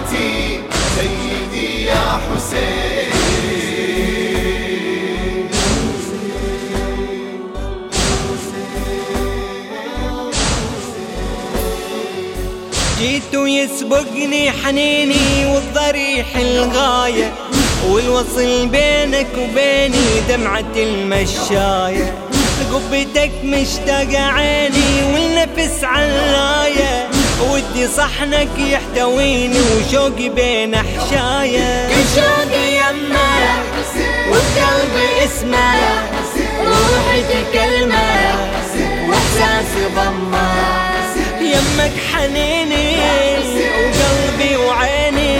الوتين سيدي يا حسين. جيت ويسبقني حنيني والضريح الغاية والوصل بينك وبيني دمعة المشاية. قبتك مشتاقة عيني والنفس علاية. ودي صحنك يحتويني وشوقي بين كل شوقي يمه وبقلبي اسمه روحي تكلمه واحساسي ضمه يمك حنيني وقلبي وعيني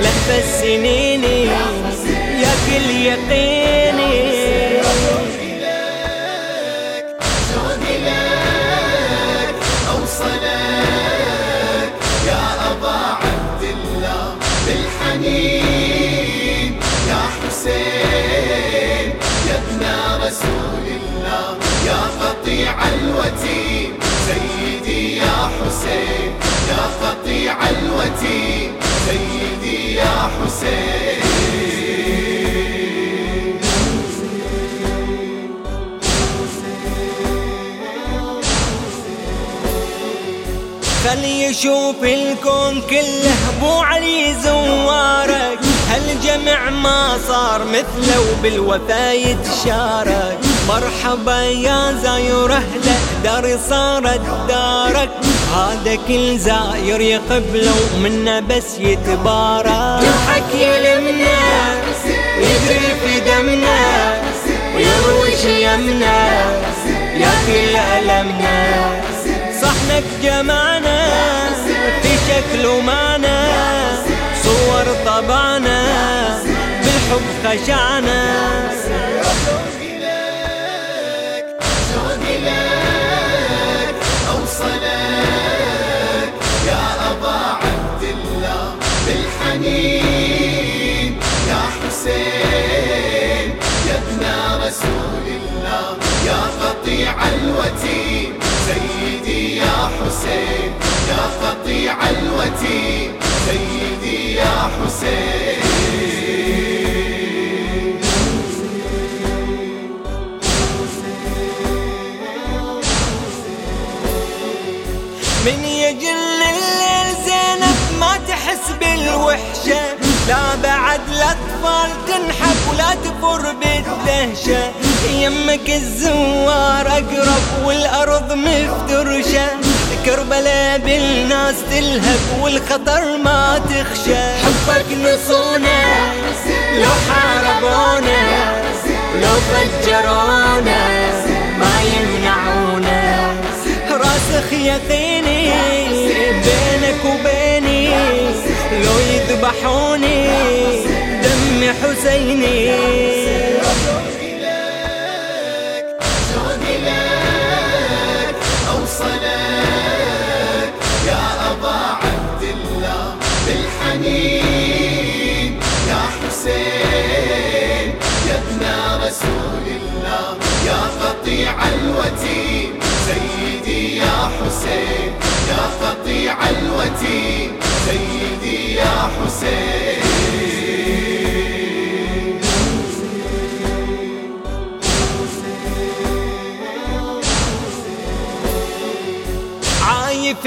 لهفة سنيني يا كل يقيني فليشوف الكون كله أبو علي زوارك. هالجمع ما صار مثله وبالوفا يتشارك. مرحبا يا زاير اهله داري صارت دارك. هذا كل زاير يقبله ومنه بس يتبارك. جرحك يلمنا صحنك جمعنا في شكل ومعنى صور طبعنا بالحب خشعنا. يا قطيع الوتين سيدي يا حسين. من يجل الليل زينب ما تحس بالوحشة. لا بعد الأطفال تنحب ولا تفر بالدهشة. يمك الزوار أقرب والأرض مفترشة. كربلاء بالناس تلهب والخطر ما تخشى. حبك نصونا لو حاربونا لو فجرونا ما يمنعونا راسخ يقيني بينك وبيني لو يذبحوني دم حسيني.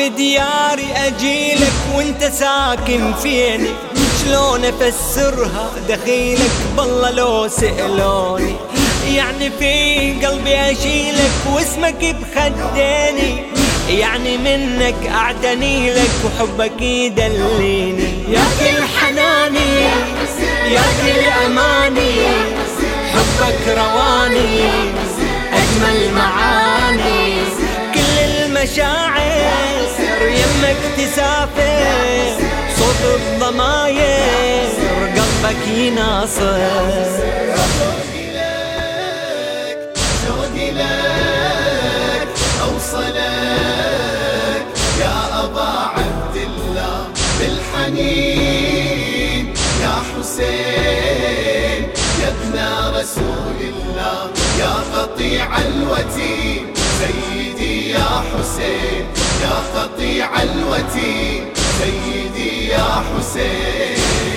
عايف دياري أجيلك وانت ساكن فيني شلون أفسرها؟ دخيلك بالله لو سألوني. يعني في قلبي أشيلك واسمك بخديني. يعني منك أعتني لك وحبك يدليني. يا كل حناني يا كل اماني حبك رواني أجمل معاني. كل المشاعر يمك تسافر صوت الضماير قلبك يناصر. شوقي لك شوقي لك أوصلك يا أبا عبد الله بالحنين يا حسين يا ابن رسول الله يا قطيع الوتين سيدي يا حسين. يا قطيع الوتين. سيدي يا حسين.